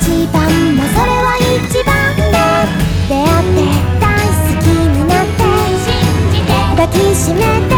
一番もそれは一番だ出会って大好きになって抱きしめて